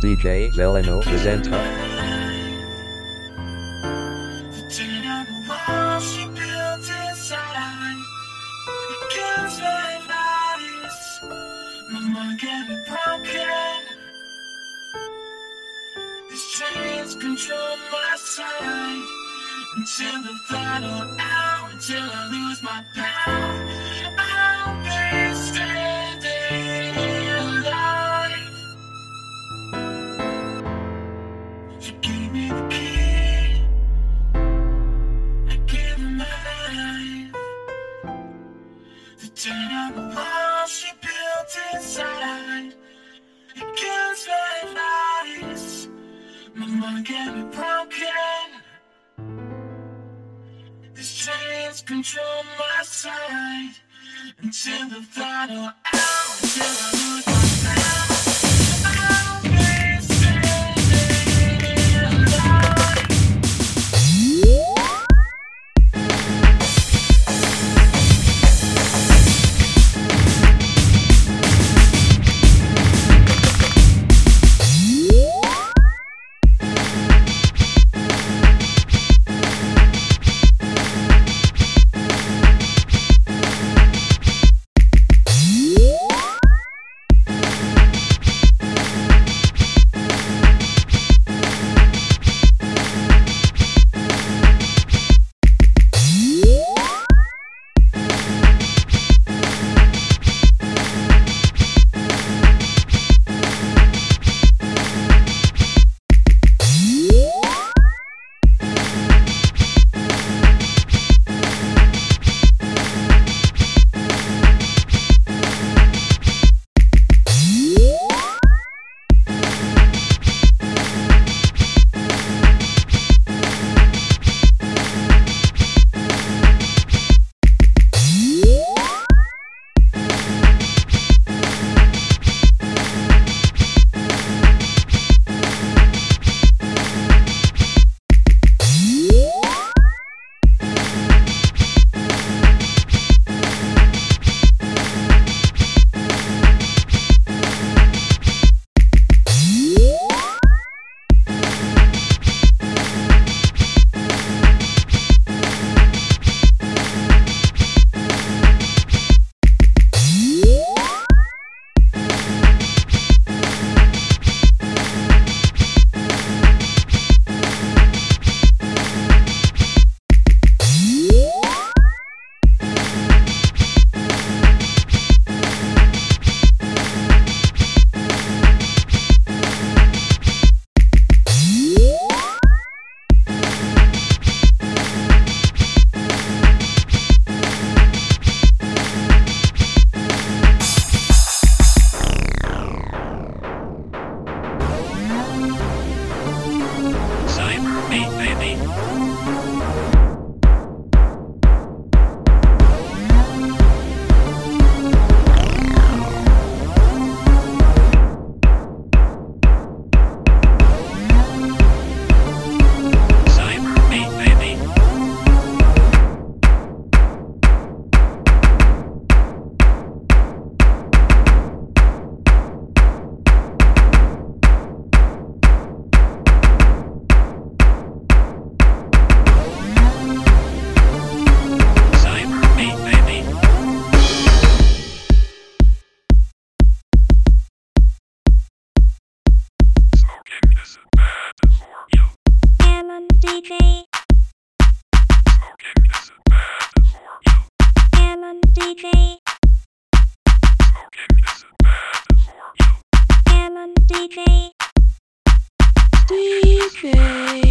DJ Veleno presenta The dynamo wall she built inside. It kills my lies. My mind can be broken. These chains control my sight. Until the final hour, until I lose my power. I'll be standing The dynamo wall she built inside. It kills my lies. My mind can be broken. These chains control my sight. Until the final hour, until I lose my DJ, Smoking isn't bad for you. DJ, DJ.